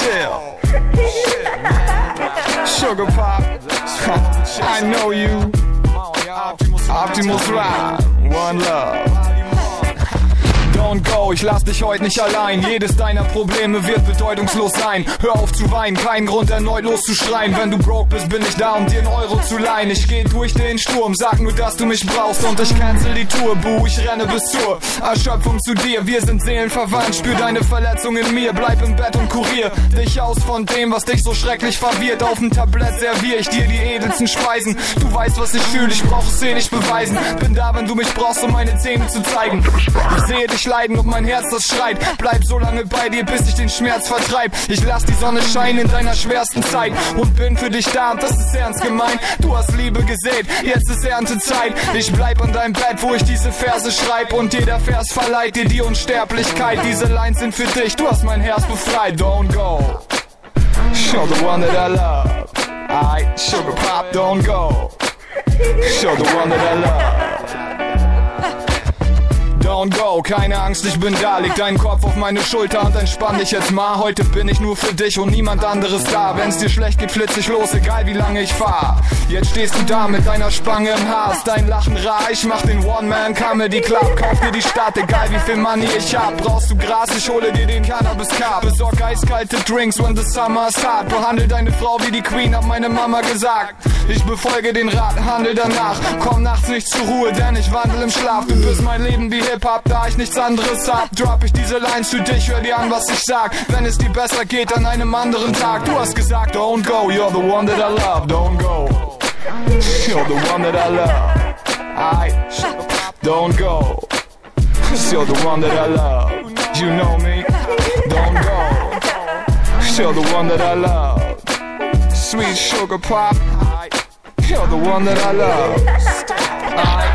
Chill. Sugar Pop, I know you. Optimus Rhyme, One Love. Don't go, ich lass dich heute nicht allein. Jedes deiner Probleme wird bedeutungslos sein. Hör auf zu weinen, kein Grund erneut loszuschreien. Wenn du broke bist, bin ich da, um dir einen Euro zu leihen. Ich geh durch den Sturm, sag nur, dass du mich brauchst und ich cancel die Tour. Buh, ich renne bis zur Erschöpfung zu dir. Wir sind seelenverwandt, spür deine Verletzung in mir. Bleib im Bett und kurier dich aus von dem, was dich so schrecklich verwirrt. Auf dem Tablett servier ich dir die edelsten Speisen. Du weißt, was ich fühle, ich brauch es dir nicht beweisen. Bin da, wenn du mich brauchst, um meine Zähne zu zeigen. Ich sehe dich leiden und mein Herz das schreit. Bleib so lange bei dir, bis ich den Schmerz vertreib. Ich lass die Sonne scheinen in deiner schwersten Zeit und bin für dich da, das ist ernst gemeint. Du hast Liebe gesät, jetzt ist Erntezeit. Ich bleib an deinem Bett, wo ich diese Verse schreib und jeder Vers verleiht dir die Unsterblichkeit. Diese Lines sind für dich, du hast mein Herz befreit. Don't go. Show the one that I love. I sugar pop, don't go. Show the one that I love. Don't go, keine Angst, ich bin da. Leg deinen Kopf auf meine Schulter und entspann dich jetzt mal. Heute bin ich nur für dich und niemand anderes da. Wenn's dir schlecht geht, flitz ich los, egal wie lange ich fahr. Jetzt stehst du da mit deiner Spange im Haar. Dein Lachen reich, mach den One-Man-Comedy Club. Kauf dir die Stadt, egal wie viel Money ich hab. Brauchst du Gras, ich hole dir den Cannabis Cup. Besorg eiskalte Drinks, when the summer is hot. Behandle deine Frau wie die Queen, hat meine Mama gesagt. Ich befolge den Rat, handel danach. Komm nachts nicht zur Ruhe, denn ich wandel im Schlaf. Du bist mein Leben wie Hip-Hop, da ich nichts anderes hab. Drop ich diese Lines für dich, hör dir an, was ich sag. Wenn es dir besser geht an einem anderen Tag. Du hast gesagt, don't go, you're the one that I love, don't go. You're the one that I love. I don't go. You're the one that I love. You know me. Don't go. You're the one that I love. Sweet sugar pop. You're the one that I love. I